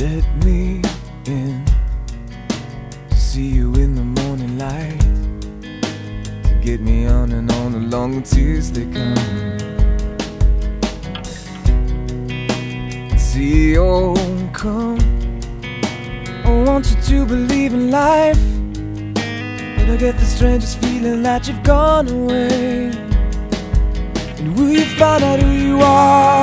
Let me in see you in the morning light. To get me on and on along the tears they come. See, oh, come. I want you to believe in life. But I get the strangest feeling that you've gone away. And will you find out who you are?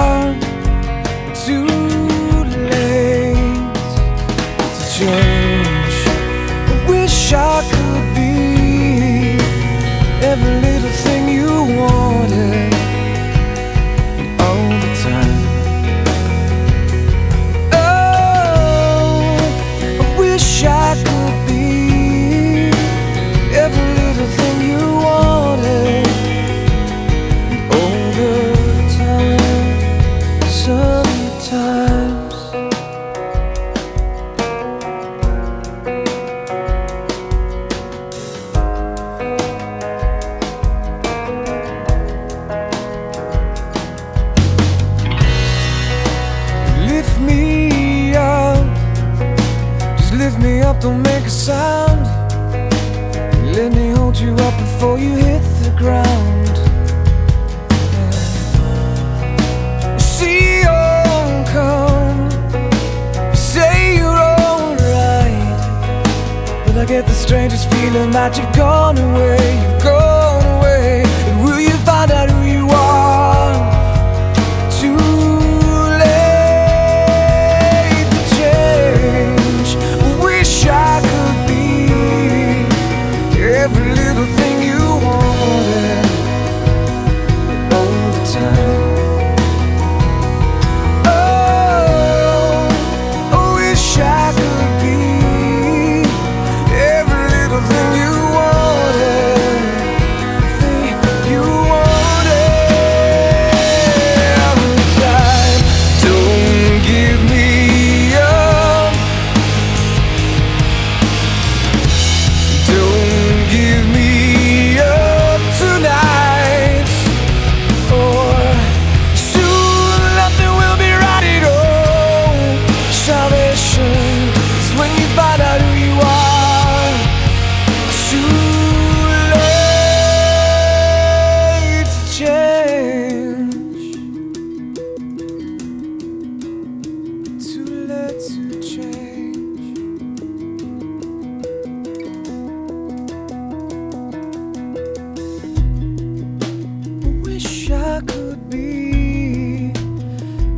Don't make a sound. Let me hold you up before you hit the ground. Yeah. See you come, say you're alright, but I get the strangest feeling that you've gone away, you've gone away. And will you find out who you are?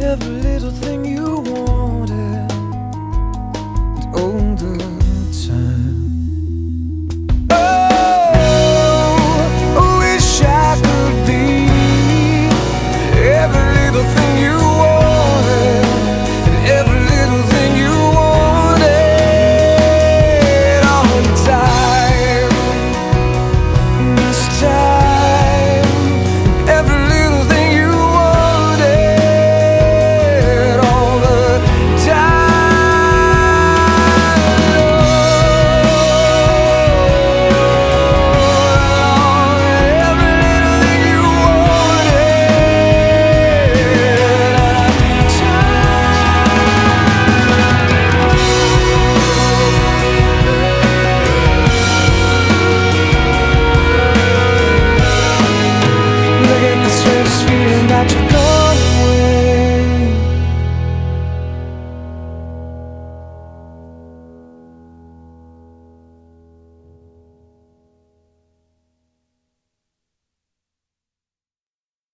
Every little thing you want. restless feeling that you're gone.